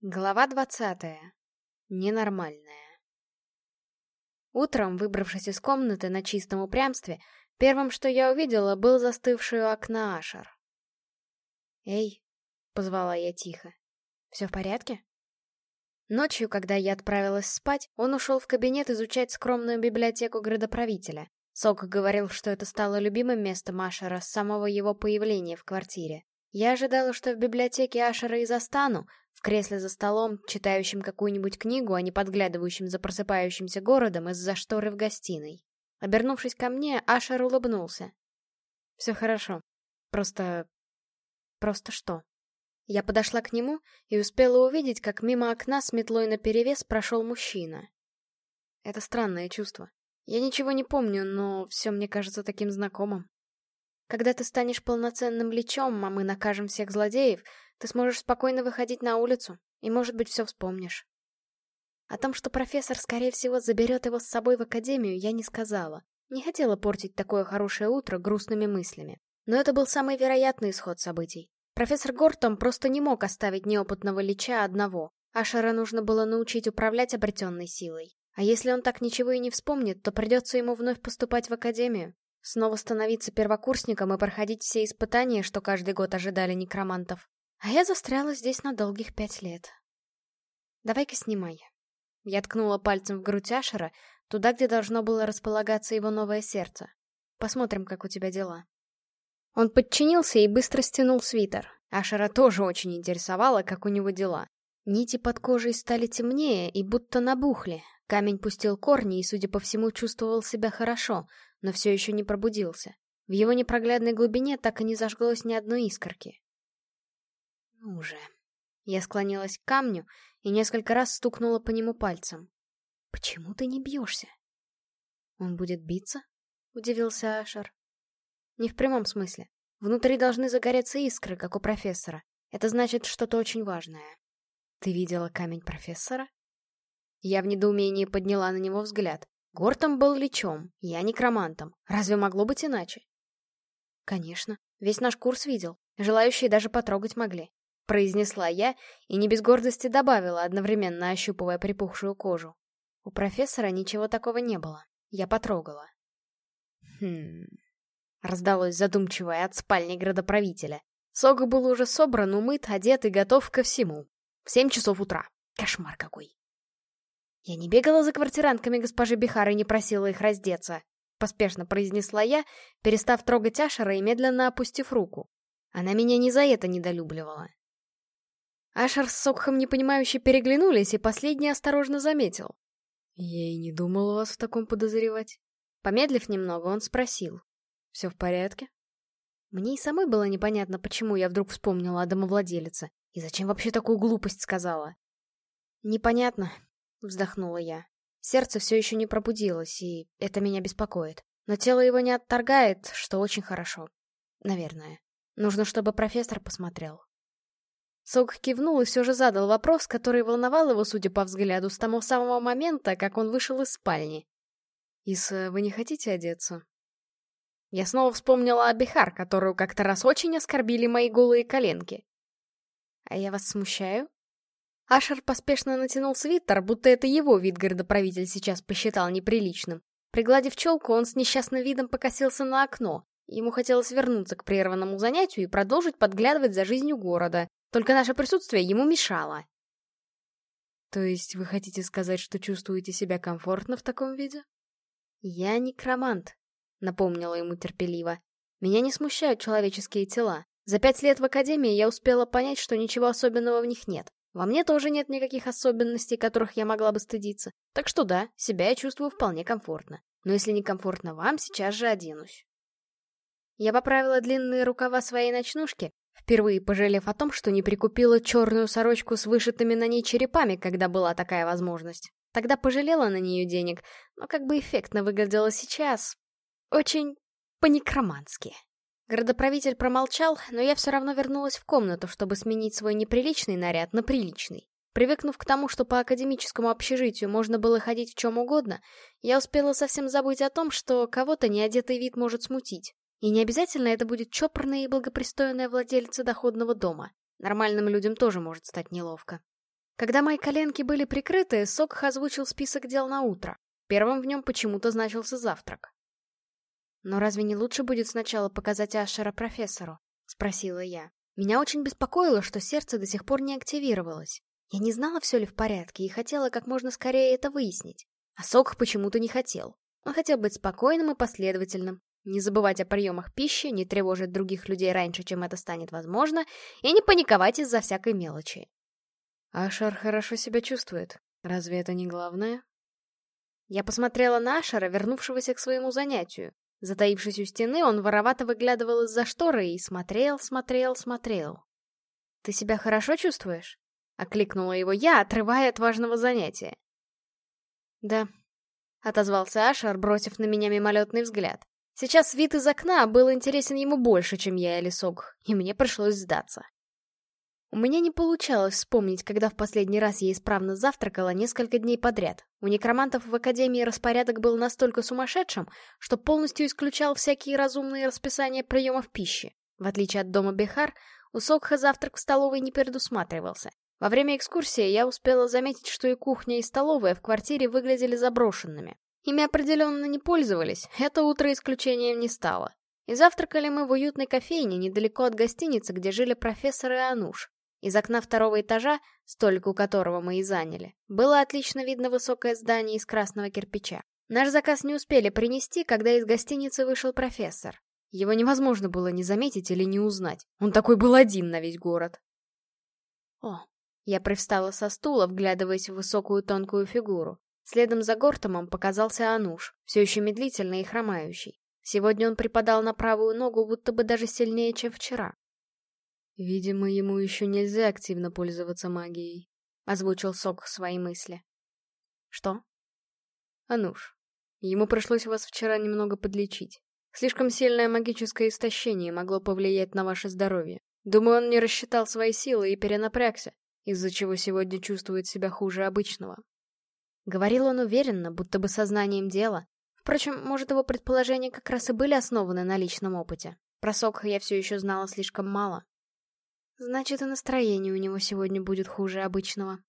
Глава двадцатая. Ненормальная. Утром, выбравшись из комнаты на чистом упрямстве, первым, что я увидела, был застывший у окна Ашер. «Эй!» — позвала я тихо. «Все в порядке?» Ночью, когда я отправилась спать, он ушел в кабинет изучать скромную библиотеку градоправителя. Сок говорил, что это стало любимым местом Ашера с самого его появления в квартире. Я ожидала, что в библиотеке Ашера и застану, в кресле за столом, читающим какую-нибудь книгу, а не подглядывающим за просыпающимся городом из-за шторы в гостиной. Обернувшись ко мне, Ашер улыбнулся. «Все хорошо. Просто... просто что?» Я подошла к нему и успела увидеть, как мимо окна с метлой наперевес прошел мужчина. Это странное чувство. Я ничего не помню, но все мне кажется таким знакомым. Когда ты станешь полноценным лечом, а мы накажем всех злодеев, ты сможешь спокойно выходить на улицу, и, может быть, все вспомнишь. О том, что профессор, скорее всего, заберет его с собой в академию, я не сказала. Не хотела портить такое хорошее утро грустными мыслями. Но это был самый вероятный исход событий. Профессор Гортом просто не мог оставить неопытного лича одного. Ашера нужно было научить управлять обретенной силой. А если он так ничего и не вспомнит, то придется ему вновь поступать в академию. Снова становиться первокурсником и проходить все испытания, что каждый год ожидали некромантов. А я застряла здесь на долгих пять лет. Давай-ка снимай. Я ткнула пальцем в грудь Ашера, туда, где должно было располагаться его новое сердце. Посмотрим, как у тебя дела. Он подчинился и быстро стянул свитер. Ашера тоже очень интересовало, как у него дела. Нити под кожей стали темнее и будто набухли. Камень пустил корни и, судя по всему, чувствовал себя хорошо, но все еще не пробудился. В его непроглядной глубине так и не зажглось ни одной искорки. «Ну же». Я склонилась к камню и несколько раз стукнула по нему пальцем. «Почему ты не бьешься?» «Он будет биться?» — удивился Ашер. «Не в прямом смысле. Внутри должны загореться искры, как у профессора. Это значит что-то очень важное. Ты видела камень профессора?» Я в недоумении подняла на него взгляд. Гортом был лечом, я некромантом. Разве могло быть иначе? Конечно, весь наш курс видел. Желающие даже потрогать могли произнесла я и не без гордости добавила, одновременно ощупывая припухшую кожу. У профессора ничего такого не было. Я потрогала. Хм... Раздалось задумчивое от спальни градоправителя. Сога был уже собран, умыт, одет и готов ко всему. В семь часов утра. Кошмар какой. Я не бегала за квартирантками госпожи Бихар и не просила их раздеться. Поспешно произнесла я, перестав трогать Ашера и медленно опустив руку. Она меня не за это недолюбливала. Ашер с Сокхом непонимающе переглянулись, и последний осторожно заметил. «Я и не думал вас в таком подозревать». Помедлив немного, он спросил. «Все в порядке?» Мне и самой было непонятно, почему я вдруг вспомнила о домовладелице, и зачем вообще такую глупость сказала. «Непонятно», — вздохнула я. Сердце все еще не пробудилось, и это меня беспокоит. Но тело его не отторгает, что очень хорошо. Наверное. Нужно, чтобы профессор посмотрел. Сок кивнул и все же задал вопрос, который волновал его, судя по взгляду, с того самого момента, как он вышел из спальни. «Иса, вы не хотите одеться?» Я снова вспомнила о Бихар, которую как-то раз очень оскорбили мои голые коленки. «А я вас смущаю?» Ашер поспешно натянул свитер, будто это его вид городоправитель сейчас посчитал неприличным. Пригладив челку, он с несчастным видом покосился на окно. Ему хотелось вернуться к прерванному занятию и продолжить подглядывать за жизнью города, только наше присутствие ему мешало. То есть вы хотите сказать, что чувствуете себя комфортно в таком виде? Я некромант, напомнила ему терпеливо. Меня не смущают человеческие тела. За пять лет в академии я успела понять, что ничего особенного в них нет. Во мне тоже нет никаких особенностей, которых я могла бы стыдиться. Так что да, себя я чувствую вполне комфортно. Но если не комфортно вам, сейчас же оденусь. Я поправила длинные рукава своей ночнушки, впервые пожалев о том, что не прикупила черную сорочку с вышитыми на ней черепами, когда была такая возможность. Тогда пожалела на нее денег, но как бы эффектно выглядело сейчас. Очень по-некромански. Городоправитель промолчал, но я все равно вернулась в комнату, чтобы сменить свой неприличный наряд на приличный. Привыкнув к тому, что по академическому общежитию можно было ходить в чем угодно, я успела совсем забыть о том, что кого-то неодетый вид может смутить. И не обязательно это будет чопорная и благопристойная владельца доходного дома. Нормальным людям тоже может стать неловко. Когда мои коленки были прикрыты, Сокх озвучил список дел на утро. Первым в нем почему-то значился завтрак. «Но разве не лучше будет сначала показать Ашера профессору?» — спросила я. Меня очень беспокоило, что сердце до сих пор не активировалось. Я не знала, все ли в порядке, и хотела как можно скорее это выяснить. А Сокх почему-то не хотел. Он хотел быть спокойным и последовательным, не забывать о приемах пищи, не тревожить других людей раньше, чем это станет возможно, и не паниковать из-за всякой мелочи. Ашар хорошо себя чувствует. Разве это не главное? Я посмотрела на Ашара, вернувшегося к своему занятию. Затаившись у стены, он воровато выглядывал из-за шторы и смотрел, смотрел, смотрел. «Ты себя хорошо чувствуешь?» — окликнула его я, отрывая от важного занятия. «Да», — отозвался Ашар, бросив на меня мимолетный взгляд. Сейчас вид из окна был интересен ему больше, чем я или Сог, и мне пришлось сдаться. У меня не получалось вспомнить, когда в последний раз я исправно завтракала несколько дней подряд. У некромантов в Академии распорядок был настолько сумасшедшим, что полностью исключал всякие разумные расписания приемов пищи. В отличие от дома Бехар, у Сокха завтрак в столовой не предусматривался. Во время экскурсии я успела заметить, что и кухня, и столовая в квартире выглядели заброшенными. Ими определенно не пользовались, это утро исключением не стало. И завтракали мы в уютной кофейне недалеко от гостиницы, где жили профессор и Ануш. Из окна второго этажа, столько у которого мы и заняли, было отлично видно высокое здание из красного кирпича. Наш заказ не успели принести, когда из гостиницы вышел профессор. Его невозможно было не заметить или не узнать. Он такой был один на весь город. О, я привстала со стула, вглядываясь в высокую тонкую фигуру. Следом за Гортомом показался Ануш, все еще медлительный и хромающий. Сегодня он припадал на правую ногу, будто бы даже сильнее, чем вчера. «Видимо, ему еще нельзя активно пользоваться магией», — озвучил Сок свои мысли. «Что?» «Ануш, ему пришлось вас вчера немного подлечить. Слишком сильное магическое истощение могло повлиять на ваше здоровье. Думаю, он не рассчитал свои силы и перенапрягся, из-за чего сегодня чувствует себя хуже обычного». Говорил он уверенно, будто бы сознанием дела. Впрочем, может, его предположения как раз и были основаны на личном опыте. Про Сокха я все еще знала слишком мало. Значит, и настроение у него сегодня будет хуже обычного.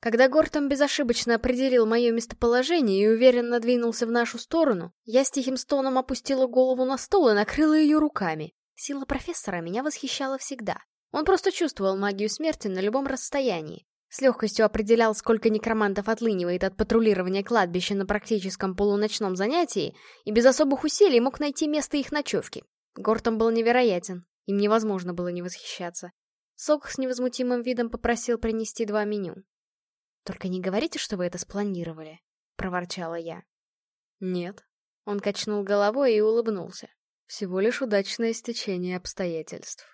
Когда Гортом безошибочно определил мое местоположение и уверенно двинулся в нашу сторону, я с тихим стоном опустила голову на стол и накрыла ее руками. Сила профессора меня восхищала всегда. Он просто чувствовал магию смерти на любом расстоянии. С легкостью определял, сколько некромантов отлынивает от патрулирования кладбища на практическом полуночном занятии, и без особых усилий мог найти место их ночевки. Гортом был невероятен. Им невозможно было не восхищаться. Сок с невозмутимым видом попросил принести два меню. «Только не говорите, что вы это спланировали», — проворчала я. «Нет». Он качнул головой и улыбнулся. «Всего лишь удачное стечение обстоятельств».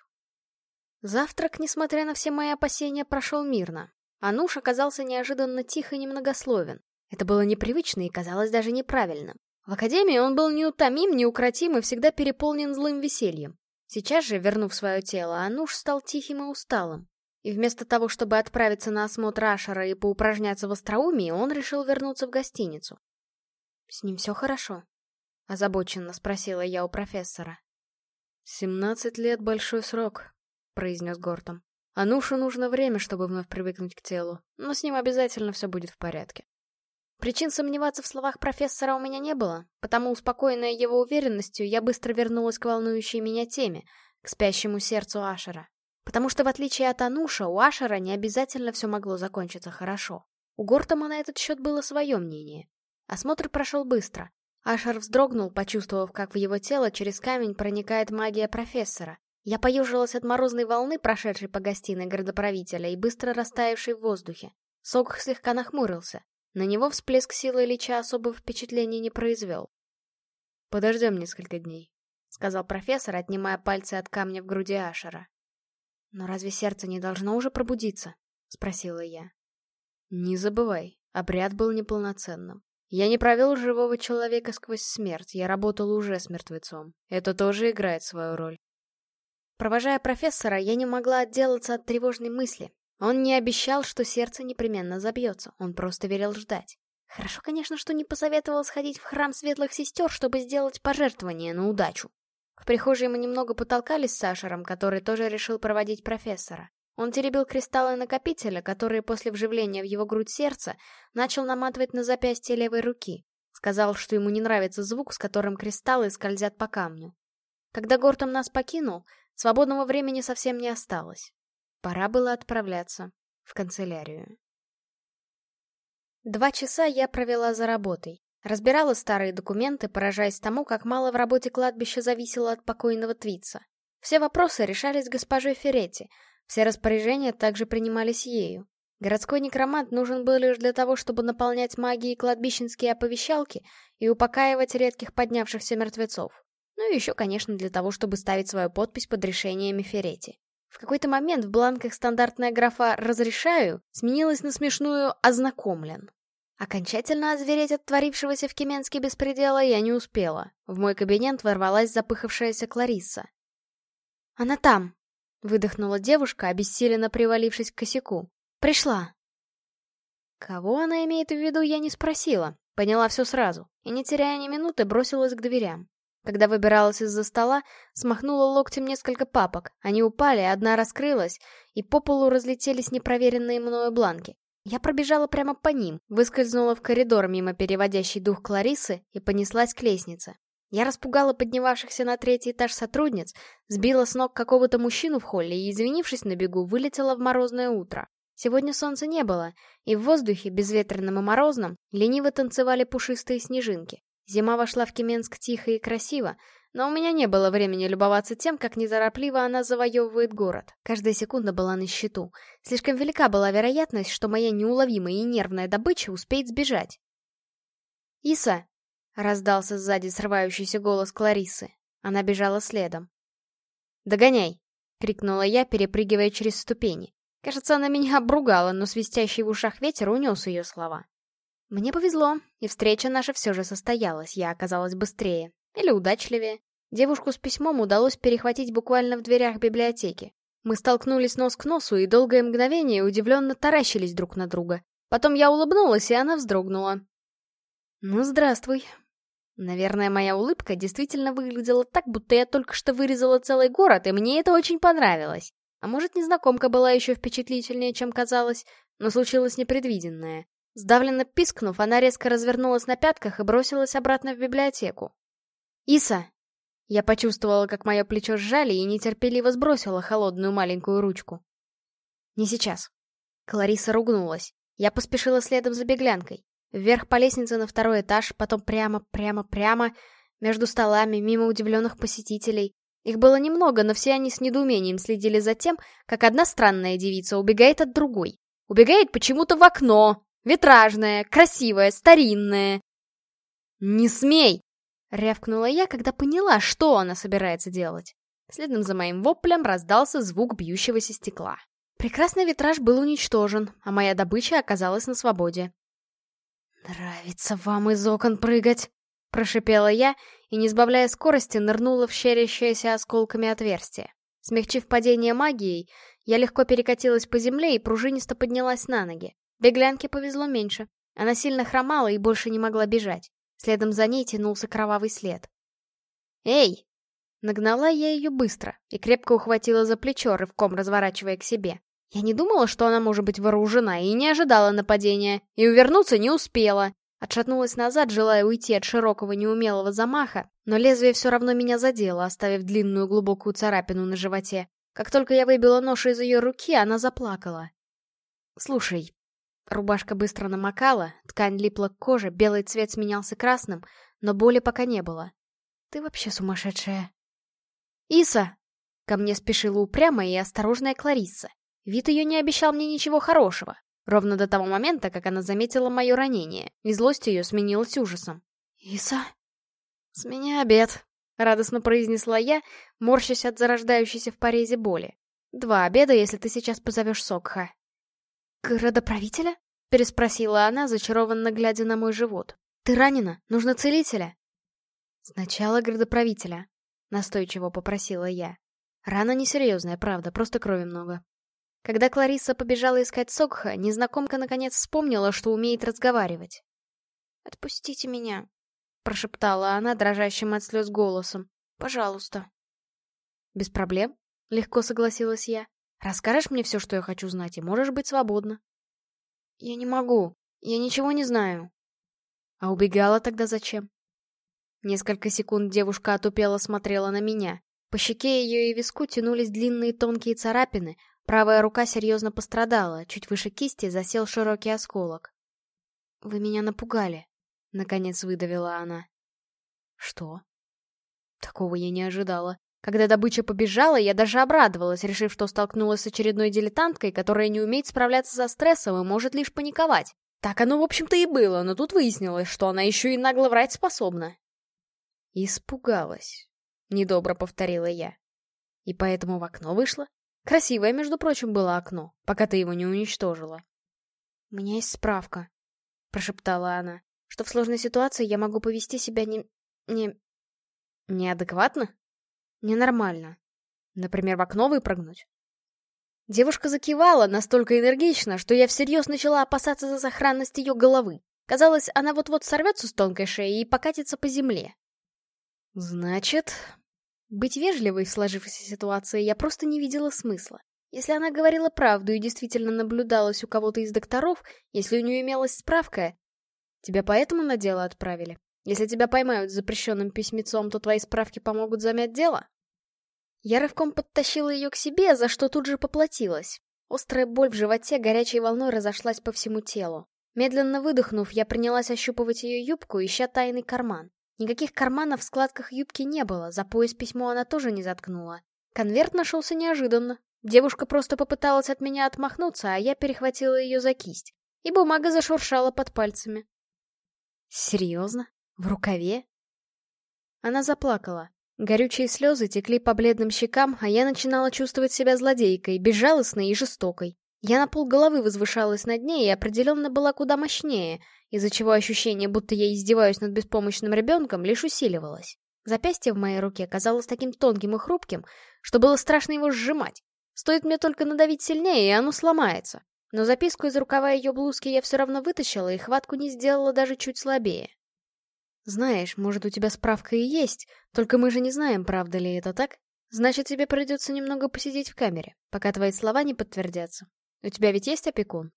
Завтрак, несмотря на все мои опасения, прошел мирно. Ануш оказался неожиданно тих и немногословен. Это было непривычно и казалось даже неправильным. В академии он был неутомим, неукротим и всегда переполнен злым весельем. Сейчас же, вернув свое тело, Ануш стал тихим и усталым. И вместо того, чтобы отправиться на осмотр Ашера и поупражняться в остроумии, он решил вернуться в гостиницу. «С ним все хорошо?» — озабоченно спросила я у профессора. «Семнадцать лет — большой срок», — произнес Гортом. «Анушу нужно время, чтобы вновь привыкнуть к телу, но с ним обязательно все будет в порядке». Причин сомневаться в словах профессора у меня не было, потому, успокоенная его уверенностью, я быстро вернулась к волнующей меня теме, к спящему сердцу Ашера. Потому что, в отличие от Ануша, у Ашера не обязательно все могло закончиться хорошо. У Гортома на этот счет было свое мнение. Осмотр прошел быстро. Ашер вздрогнул, почувствовав, как в его тело через камень проникает магия профессора. Я поежилась от морозной волны, прошедшей по гостиной городоправителя и быстро растаявшей в воздухе. Сок слегка нахмурился. На него всплеск силы Лича особого впечатления не произвел. «Подождем несколько дней», — сказал профессор, отнимая пальцы от камня в груди Ашера. «Но разве сердце не должно уже пробудиться?» — спросила я. «Не забывай, обряд был неполноценным. Я не провел живого человека сквозь смерть, я работал уже с мертвецом. Это тоже играет свою роль». Провожая профессора, я не могла отделаться от тревожной мысли. Он не обещал, что сердце непременно забьется, он просто велел ждать. Хорошо, конечно, что не посоветовал сходить в храм светлых сестер, чтобы сделать пожертвование на удачу. В прихожей мы немного потолкались с Сашером, который тоже решил проводить профессора. Он теребил кристаллы накопителя, которые после вживления в его грудь сердца начал наматывать на запястье левой руки. Сказал, что ему не нравится звук, с которым кристаллы скользят по камню. Когда Гортом нас покинул, свободного времени совсем не осталось. Пора было отправляться в канцелярию. Два часа я провела за работой. Разбирала старые документы, поражаясь тому, как мало в работе кладбища зависело от покойного Твица. Все вопросы решались госпожой Феретти, все распоряжения также принимались ею. Городской некромант нужен был лишь для того, чтобы наполнять магией кладбищенские оповещалки и упокаивать редких поднявшихся мертвецов. Ну и еще, конечно, для того, чтобы ставить свою подпись под решениями Феретти. В какой-то момент в бланках стандартная графа «разрешаю» сменилась на смешную «ознакомлен». Окончательно озвереть от творившегося в Кеменске беспредела я не успела. В мой кабинет ворвалась запыхавшаяся Кларисса. «Она там!» — выдохнула девушка, обессиленно привалившись к косяку. «Пришла!» Кого она имеет в виду, я не спросила. Поняла все сразу. И, не теряя ни минуты, бросилась к дверям. Когда выбиралась из-за стола, смахнула локтем несколько папок. Они упали, одна раскрылась, и по полу разлетелись непроверенные мною бланки. Я пробежала прямо по ним, выскользнула в коридор мимо переводящей дух Кларисы и понеслась к лестнице. Я распугала поднимавшихся на третий этаж сотрудниц, сбила с ног какого-то мужчину в холле и, извинившись на бегу, вылетела в морозное утро. Сегодня солнца не было, и в воздухе, безветренном и морозном, лениво танцевали пушистые снежинки. Зима вошла в Кеменск тихо и красиво, но у меня не было времени любоваться тем, как неторопливо она завоевывает город. Каждая секунда была на счету. Слишком велика была вероятность, что моя неуловимая и нервная добыча успеет сбежать. «Иса!» — раздался сзади срывающийся голос Кларисы. Она бежала следом. «Догоняй!» — крикнула я, перепрыгивая через ступени. Кажется, она меня обругала, но свистящий в ушах ветер унес ее слова. Мне повезло, и встреча наша все же состоялась, я оказалась быстрее. Или удачливее. Девушку с письмом удалось перехватить буквально в дверях библиотеки. Мы столкнулись нос к носу и долгое мгновение удивленно таращились друг на друга. Потом я улыбнулась, и она вздрогнула. «Ну, здравствуй». Наверное, моя улыбка действительно выглядела так, будто я только что вырезала целый город, и мне это очень понравилось. А может, незнакомка была еще впечатлительнее, чем казалось, но случилось непредвиденное. Сдавленно пискнув, она резко развернулась на пятках и бросилась обратно в библиотеку. «Иса!» Я почувствовала, как мое плечо сжали и нетерпеливо сбросила холодную маленькую ручку. «Не сейчас». Клариса ругнулась. Я поспешила следом за беглянкой. Вверх по лестнице на второй этаж, потом прямо, прямо, прямо, между столами, мимо удивленных посетителей. Их было немного, но все они с недоумением следили за тем, как одна странная девица убегает от другой. Убегает почему-то в окно, Витражная, красивая, старинная. «Не смей!» — рявкнула я, когда поняла, что она собирается делать. Следом за моим воплем раздался звук бьющегося стекла. Прекрасный витраж был уничтожен, а моя добыча оказалась на свободе. «Нравится вам из окон прыгать!» — прошипела я и, не сбавляя скорости, нырнула в щерящееся осколками отверстие. Смягчив падение магией, я легко перекатилась по земле и пружинисто поднялась на ноги. Беглянке повезло меньше. Она сильно хромала и больше не могла бежать. Следом за ней тянулся кровавый след. «Эй!» Нагнала я ее быстро и крепко ухватила за плечо, рывком разворачивая к себе. Я не думала, что она может быть вооружена, и не ожидала нападения, и увернуться не успела. Отшатнулась назад, желая уйти от широкого неумелого замаха, но лезвие все равно меня задело, оставив длинную глубокую царапину на животе. Как только я выбила нож из ее руки, она заплакала. «Слушай, Рубашка быстро намокала, ткань липла к коже, белый цвет сменялся красным, но боли пока не было. Ты вообще сумасшедшая. «Иса!» Ко мне спешила упрямая и осторожная Кларисса. Вид ее не обещал мне ничего хорошего. Ровно до того момента, как она заметила мое ранение, и злость ее сменилась ужасом. «Иса?» «С меня обед», — радостно произнесла я, морщась от зарождающейся в порезе боли. «Два обеда, если ты сейчас позовешь Сокха». «Градоправителя?» — переспросила она, зачарованно глядя на мой живот. «Ты ранена? Нужно целителя?» «Сначала градоправителя», — настойчиво попросила я. Рана несерьезная, правда, просто крови много. Когда Клариса побежала искать Сокха, незнакомка наконец вспомнила, что умеет разговаривать. «Отпустите меня», — прошептала она дрожащим от слез голосом. «Пожалуйста». «Без проблем», — легко согласилась я. Расскажешь мне все, что я хочу знать, и можешь быть свободна. Я не могу. Я ничего не знаю. А убегала тогда зачем? Несколько секунд девушка отупело смотрела на меня. По щеке ее и виску тянулись длинные тонкие царапины, правая рука серьезно пострадала, чуть выше кисти засел широкий осколок. «Вы меня напугали», — наконец выдавила она. «Что?» Такого я не ожидала. Когда добыча побежала, я даже обрадовалась, решив, что столкнулась с очередной дилетанткой, которая не умеет справляться со стрессом и может лишь паниковать. Так оно, в общем-то, и было, но тут выяснилось, что она еще и нагло врать способна. «Испугалась», — недобро повторила я. «И поэтому в окно вышла? Красивое, между прочим, было окно, пока ты его не уничтожила». «У меня есть справка», — прошептала она, «что в сложной ситуации я могу повести себя не... не... неадекватно? Ненормально. Например, в окно выпрыгнуть?» Девушка закивала настолько энергично, что я всерьез начала опасаться за сохранность ее головы. Казалось, она вот-вот сорвется с тонкой шеи и покатится по земле. Значит, быть вежливой в сложившейся ситуации я просто не видела смысла. Если она говорила правду и действительно наблюдалась у кого-то из докторов, если у нее имелась справка... Тебя поэтому на дело отправили? Если тебя поймают с запрещенным письмецом, то твои справки помогут замять дело? Я рывком подтащила ее к себе, за что тут же поплатилась. Острая боль в животе горячей волной разошлась по всему телу. Медленно выдохнув, я принялась ощупывать ее юбку, ища тайный карман. Никаких карманов в складках юбки не было, за пояс письмо она тоже не заткнула. Конверт нашелся неожиданно. Девушка просто попыталась от меня отмахнуться, а я перехватила ее за кисть. И бумага зашуршала под пальцами. Серьезно? В рукаве? Она заплакала. Горючие слезы текли по бледным щекам, а я начинала чувствовать себя злодейкой, безжалостной и жестокой. Я на полголовы возвышалась над ней и определенно была куда мощнее, из-за чего ощущение, будто я издеваюсь над беспомощным ребенком, лишь усиливалось. Запястье в моей руке казалось таким тонким и хрупким, что было страшно его сжимать. Стоит мне только надавить сильнее, и оно сломается. Но записку из рукава ее блузки я все равно вытащила и хватку не сделала даже чуть слабее. «Знаешь, может, у тебя справка и есть, только мы же не знаем, правда ли это так. Значит, тебе придется немного посидеть в камере, пока твои слова не подтвердятся. У тебя ведь есть опекун?»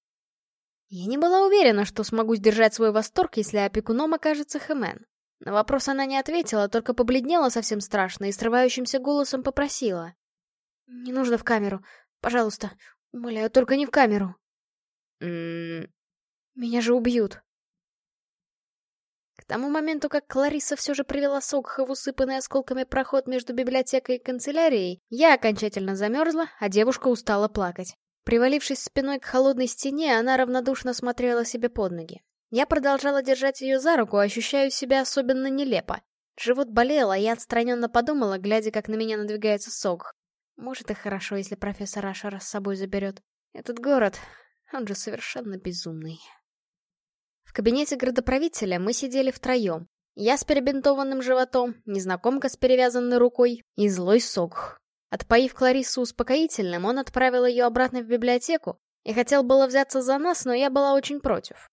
Я не была уверена, что смогу сдержать свой восторг, если опекуном окажется Хэмен. На вопрос она не ответила, только побледнела совсем страшно и срывающимся голосом попросила. «Не нужно в камеру. Пожалуйста. Умоляю, только не в камеру». «М-м-м...» «Меня же убьют». К тому моменту, как Клариса все же привела Сокха в усыпанный осколками проход между библиотекой и канцелярией, я окончательно замерзла, а девушка устала плакать. Привалившись спиной к холодной стене, она равнодушно смотрела себе под ноги. Я продолжала держать ее за руку, ощущая себя особенно нелепо. Живот болел, а я отстраненно подумала, глядя, как на меня надвигается сок. Может и хорошо, если профессор Ашера с собой заберет. Этот город, он же совершенно безумный. Кабинете градоправителя мы сидели втроем. Я с перебинтованным животом, незнакомка с перевязанной рукой и злой Сокх. Отпоив Клариссу успокоительным, он отправил ее обратно в библиотеку и хотел было взяться за нас, но я была очень против.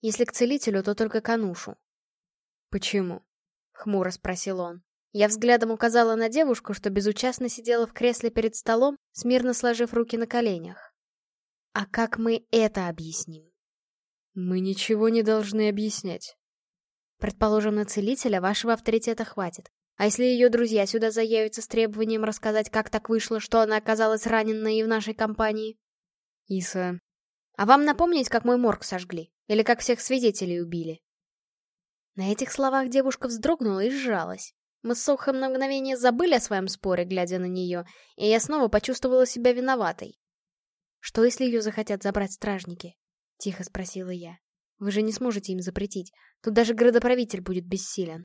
Если к целителю, то только к Анушу. «Почему?» — хмуро спросил он. Я взглядом указала на девушку, что безучастно сидела в кресле перед столом, смирно сложив руки на коленях. «А как мы это объясним?» «Мы ничего не должны объяснять». «Предположим, на целителя вашего авторитета хватит. А если ее друзья сюда заявятся с требованием рассказать, как так вышло, что она оказалась раненной и в нашей компании? Иса. А вам напомнить, как мой морг сожгли? Или как всех свидетелей убили? На этих словах девушка вздрогнула и сжалась. Мы с Сохом на мгновение забыли о своем споре, глядя на нее, и я снова почувствовала себя виноватой. «Что, если ее захотят забрать стражники?» — тихо спросила я. «Вы же не сможете им запретить. Тут даже градоправитель будет бессилен».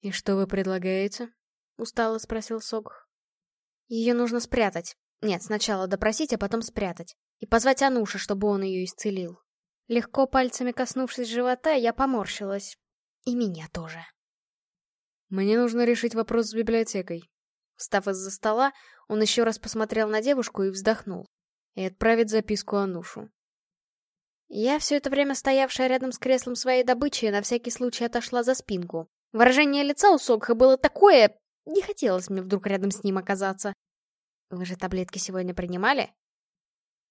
«И что вы предлагаете?» — устало спросил Сок. «Ее нужно спрятать. Нет, сначала допросить, а потом спрятать. И позвать Ануша, чтобы он ее исцелил». Легко пальцами коснувшись живота, я поморщилась. И меня тоже. «Мне нужно решить вопрос с библиотекой». Встав из-за стола, он еще раз посмотрел на девушку и вздохнул. И отправить записку Анушу. Я, все это время стоявшая рядом с креслом своей добычи, на всякий случай отошла за спинку. Выражение лица у Сокха было такое... Не хотелось мне вдруг рядом с ним оказаться. Вы же таблетки сегодня принимали?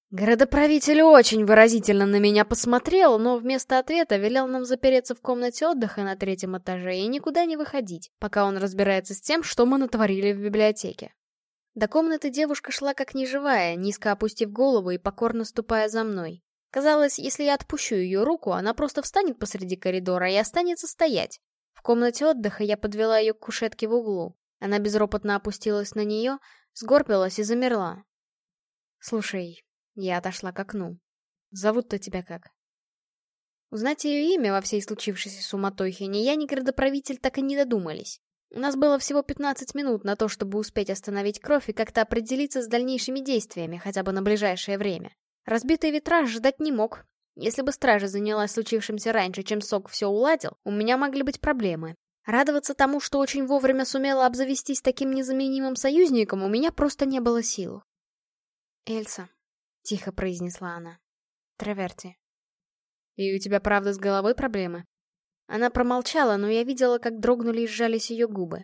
Городоправитель очень выразительно на меня посмотрел, но вместо ответа велел нам запереться в комнате отдыха на третьем этаже и никуда не выходить, пока он разбирается с тем, что мы натворили в библиотеке. До комнаты девушка шла как неживая, низко опустив голову и покорно ступая за мной. Казалось, если я отпущу ее руку, она просто встанет посреди коридора и останется стоять. В комнате отдыха я подвела ее к кушетке в углу. Она безропотно опустилась на нее, сгорбилась и замерла. «Слушай, я отошла к окну. Зовут-то тебя как? Узнать ее имя во всей случившейся суматохе ни я, ни градоправитель так и не додумались. У нас было всего 15 минут на то, чтобы успеть остановить кровь и как-то определиться с дальнейшими действиями, хотя бы на ближайшее время. Разбитый витраж ждать не мог. Если бы стража занялась случившимся раньше, чем Сок все уладил, у меня могли быть проблемы. Радоваться тому, что очень вовремя сумела обзавестись таким незаменимым союзником, у меня просто не было сил. Эльса, — тихо произнесла она. «Траверти». «И у тебя правда с головой проблемы?» Она промолчала, но я видела, как дрогнули и сжались ее губы.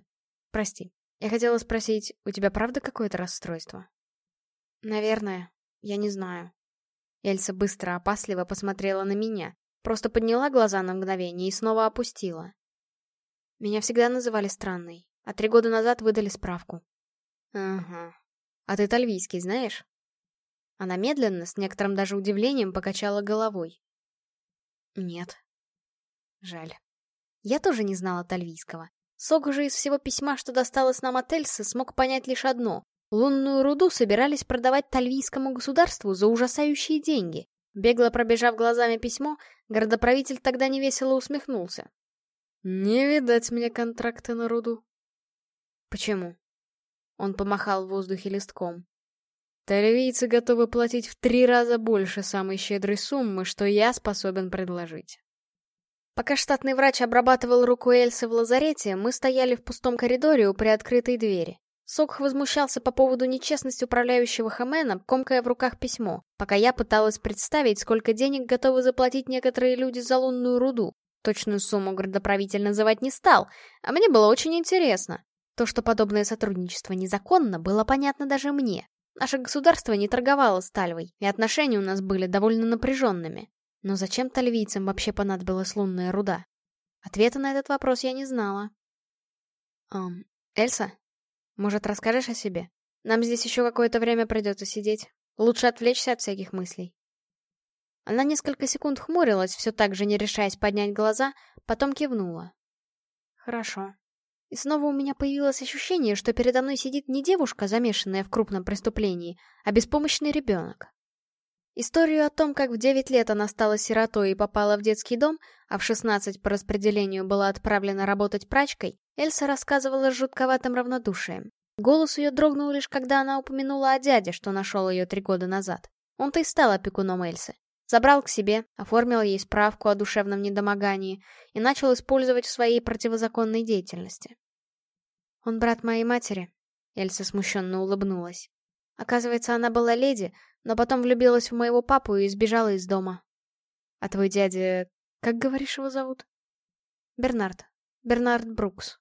«Прости, я хотела спросить, у тебя правда какое-то расстройство?» «Наверное. Я не знаю». Эльса быстро, опасливо посмотрела на меня, просто подняла глаза на мгновение и снова опустила. Меня всегда называли странной, а три года назад выдали справку. «Ага. А ты тальвийский знаешь?» Она медленно, с некоторым даже удивлением, покачала головой. Нет. Жаль. Я тоже не знала тальвийского. Сок же из всего письма, что досталось нам от Эльсы, смог понять лишь одно. Лунную руду собирались продавать тальвийскому государству за ужасающие деньги. Бегло пробежав глазами письмо, городоправитель тогда невесело усмехнулся. «Не видать мне контракта на руду». «Почему?» Он помахал в воздухе листком. Тальвийцы готовы платить в три раза больше самой щедрой суммы, что я способен предложить. Пока штатный врач обрабатывал руку Эльсы в лазарете, мы стояли в пустом коридоре у приоткрытой двери. Сокх возмущался по поводу нечестности управляющего Хэмена, комкая в руках письмо, пока я пыталась представить, сколько денег готовы заплатить некоторые люди за лунную руду. Точную сумму городоправитель называть не стал, а мне было очень интересно. То, что подобное сотрудничество незаконно, было понятно даже мне. Наше государство не торговало с Тальвой, и отношения у нас были довольно напряженными. Но зачем тальвийцам вообще понадобилась лунная руда? Ответа на этот вопрос я не знала. Эм, Эльса, может, расскажешь о себе? Нам здесь еще какое-то время придется сидеть. Лучше отвлечься от всяких мыслей. Она несколько секунд хмурилась, все так же не решаясь поднять глаза, потом кивнула. Хорошо. И снова у меня появилось ощущение, что передо мной сидит не девушка, замешанная в крупном преступлении, а беспомощный ребенок. Историю о том, как в 9 лет она стала сиротой и попала в детский дом, а в 16 по распределению была отправлена работать прачкой, Эльса рассказывала с жутковатым равнодушием. Голос ее дрогнул лишь, когда она упомянула о дяде, что нашел ее три года назад. Он-то и стал опекуном Эльсы. Забрал к себе, оформил ей справку о душевном недомогании и начал использовать в своей противозаконной деятельности. «Он брат моей матери», — Эльса смущенно улыбнулась. Оказывается, она была леди, но потом влюбилась в моего папу и сбежала из дома. А твой дядя... Как говоришь, его зовут? Бернард. Бернард Брукс.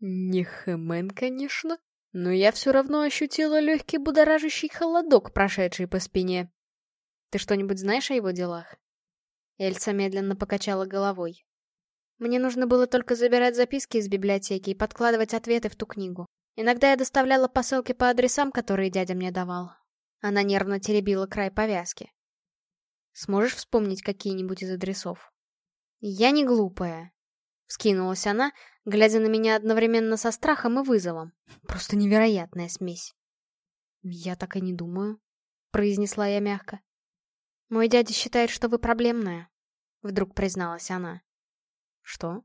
Не Хэмен, конечно, но я все равно ощутила легкий будоражащий холодок, прошедший по спине. Ты что-нибудь знаешь о его делах?» Эльса медленно покачала головой. «Мне нужно было только забирать записки из библиотеки и подкладывать ответы в ту книгу. Иногда я доставляла посылки по адресам, которые дядя мне давал». Она нервно теребила край повязки. «Сможешь вспомнить какие-нибудь из адресов?» «Я не глупая», — вскинулась она, глядя на меня одновременно со страхом и вызовом. Просто невероятная смесь. «Я так и не думаю», — произнесла я мягко. «Мой дядя считает, что вы проблемная», — вдруг призналась она. «Что?»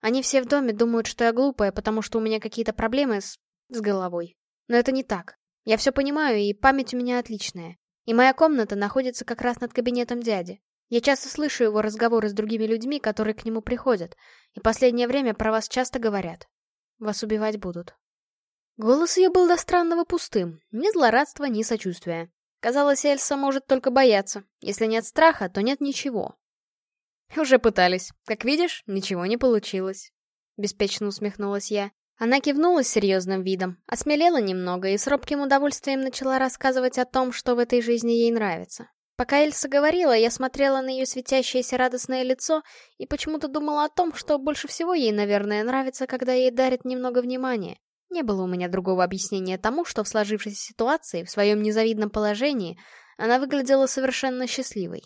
«Они все в доме думают, что я глупая, потому что у меня какие-то проблемы с... с головой. Но это не так. Я все понимаю, и память у меня отличная. И моя комната находится как раз над кабинетом дяди. Я часто слышу его разговоры с другими людьми, которые к нему приходят, и последнее время про вас часто говорят. Вас убивать будут». Голос ее был до странного пустым, ни злорадства, ни сочувствия. Казалось, Эльса может только бояться. Если нет страха, то нет ничего. Уже пытались. Как видишь, ничего не получилось. Беспечно усмехнулась я. Она кивнула с серьезным видом, осмелела немного и с робким удовольствием начала рассказывать о том, что в этой жизни ей нравится. Пока Эльса говорила, я смотрела на ее светящееся радостное лицо и почему-то думала о том, что больше всего ей, наверное, нравится, когда ей дарят немного внимания. Не было у меня другого объяснения тому, что в сложившейся ситуации, в своем незавидном положении, она выглядела совершенно счастливой.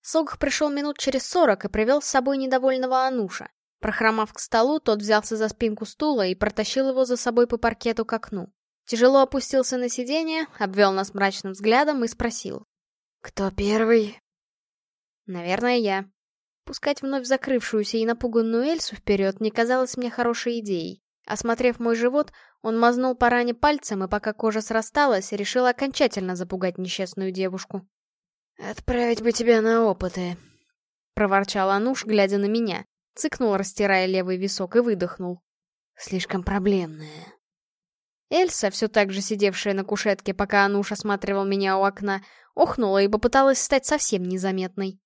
Согх пришел минут через сорок и привел с собой недовольного Ануша. Прохромав к столу, тот взялся за спинку стула и протащил его за собой по паркету к окну. Тяжело опустился на сиденье, обвел нас мрачным взглядом и спросил. «Кто первый?» «Наверное, я». Пускать вновь закрывшуюся и напуганную Эльсу вперед не казалось мне хорошей идеей. Осмотрев мой живот, он мазнул по ране пальцем и, пока кожа срасталась, решил окончательно запугать несчастную девушку. «Отправить бы тебя на опыты», — проворчал Ануш, глядя на меня. Цыкнул, растирая левый висок, и выдохнул. «Слишком проблемная». Эльса, все так же сидевшая на кушетке, пока Ануш осматривал меня у окна, охнула и попыталась стать совсем незаметной.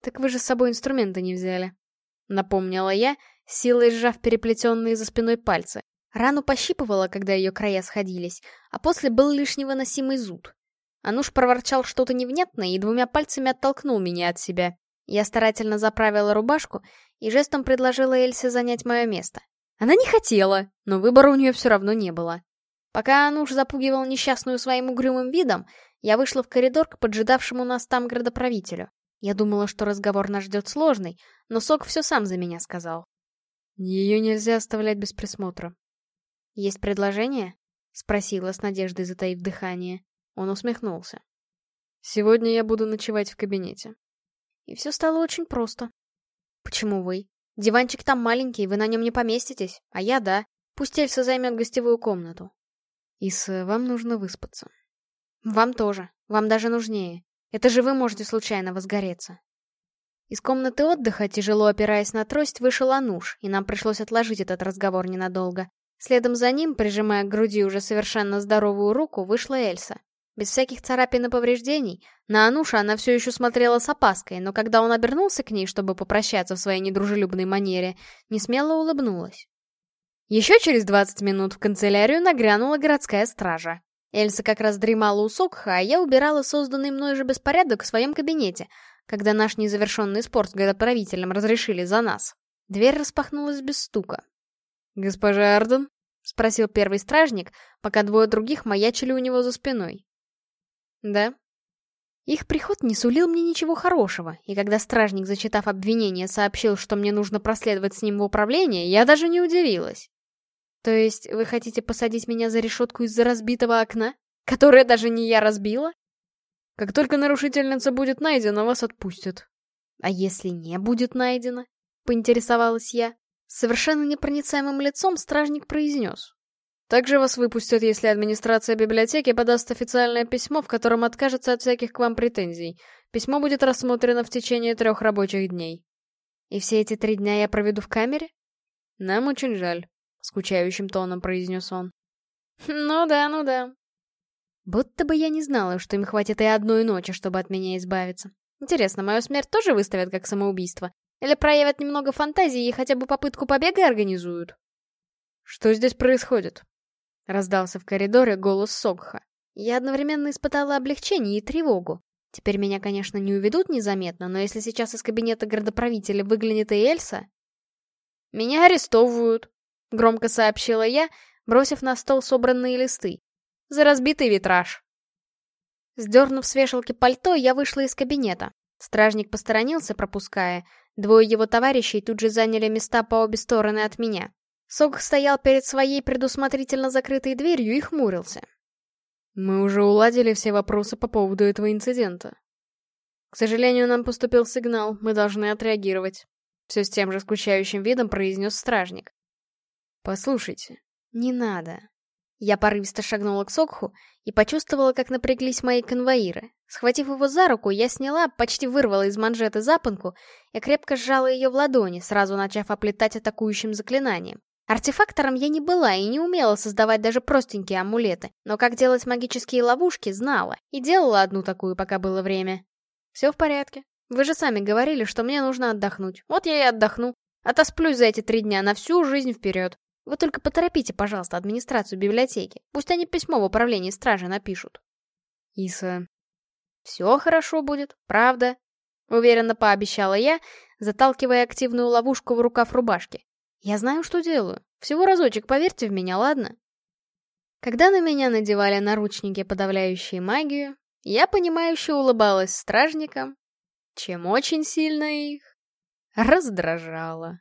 «Так вы же с собой инструменты не взяли», — напомнила я, силой сжав переплетенные за спиной пальцы. Рану пощипывала, когда ее края сходились, а после был лишь невыносимый зуд. Ануш проворчал что-то невнятное и двумя пальцами оттолкнул меня от себя. Я старательно заправила рубашку и жестом предложила Эльсе занять мое место. Она не хотела, но выбора у нее все равно не было. Пока Ануш запугивал несчастную своим угрюмым видом, я вышла в коридор к поджидавшему нас там градоправителю. Я думала, что разговор нас ждет сложный, но Сок все сам за меня сказал. Ее нельзя оставлять без присмотра. «Есть предложение?» — спросила с надеждой, затаив дыхание. Он усмехнулся. «Сегодня я буду ночевать в кабинете». И все стало очень просто. «Почему вы? Диванчик там маленький, вы на нем не поместитесь, а я да. Пусть Эльса займет гостевую комнату». «Иса, вам нужно выспаться». «Вам тоже. Вам даже нужнее. Это же вы можете случайно возгореться». Из комнаты отдыха, тяжело опираясь на трость, вышел Ануш, и нам пришлось отложить этот разговор ненадолго. Следом за ним, прижимая к груди уже совершенно здоровую руку, вышла Эльса. Без всяких царапин и повреждений. На Ануша она все еще смотрела с опаской, но когда он обернулся к ней, чтобы попрощаться в своей недружелюбной манере, не смело улыбнулась. Еще через 20 минут в канцелярию нагрянула городская стража. Эльса как раз дремала у Сокха, а я убирала созданный мной же беспорядок в своем кабинете, когда наш незавершенный спор с городправителем разрешили за нас. Дверь распахнулась без стука. «Госпожа Арден?» — спросил первый стражник, пока двое других маячили у него за спиной. Да. Их приход не сулил мне ничего хорошего, и когда стражник, зачитав обвинение, сообщил, что мне нужно проследовать с ним в управление, я даже не удивилась. То есть вы хотите посадить меня за решетку из-за разбитого окна, которое даже не я разбила? Как только нарушительница будет найдена, вас отпустят. А если не будет найдена? Поинтересовалась я. совершенно непроницаемым лицом стражник произнес. Также вас выпустят, если администрация библиотеки подаст официальное письмо, в котором откажется от всяких к вам претензий. Письмо будет рассмотрено в течение трех рабочих дней. И все эти три дня я проведу в камере? Нам очень жаль, — скучающим тоном произнес он. Ну да, ну да. Будто бы я не знала, что им хватит и одной ночи, чтобы от меня избавиться. Интересно, мою смерть тоже выставят как самоубийство? Или проявят немного фантазии и хотя бы попытку побега организуют? Что здесь происходит? Раздался в коридоре голос Согха. Я одновременно испытала облегчение и тревогу. Теперь меня, конечно, не уведут незаметно, но если сейчас из кабинета городоправителя выглянет и Эльса... «Меня арестовывают», — громко сообщила я, бросив на стол собранные листы. «За разбитый витраж». Сдернув с вешалки пальто, я вышла из кабинета. Стражник посторонился, пропуская. Двое его товарищей тут же заняли места по обе стороны от меня. Сок стоял перед своей предусмотрительно закрытой дверью и хмурился. «Мы уже уладили все вопросы по поводу этого инцидента. К сожалению, нам поступил сигнал, мы должны отреагировать», — все с тем же скучающим видом произнес стражник. «Послушайте, не надо». Я порывисто шагнула к Сокху и почувствовала, как напряглись мои конвоиры. Схватив его за руку, я сняла, почти вырвала из манжеты запонку и крепко сжала ее в ладони, сразу начав оплетать атакующим заклинанием. Артефактором я не была и не умела создавать даже простенькие амулеты, но как делать магические ловушки знала, и делала одну такую, пока было время. Все в порядке. Вы же сами говорили, что мне нужно отдохнуть. Вот я и отдохну. Отосплюсь за эти три дня на всю жизнь вперед. Вы только поторопите, пожалуйста, администрацию библиотеки. Пусть они письмо в управлении стражи напишут. Иса. Все хорошо будет, правда. Уверенно пообещала я, заталкивая активную ловушку в рукав рубашки. Я знаю, что делаю. Всего разочек поверьте в меня, ладно? Когда на меня надевали наручники, подавляющие магию, я понимающе улыбалась стражникам, чем очень сильно их раздражала.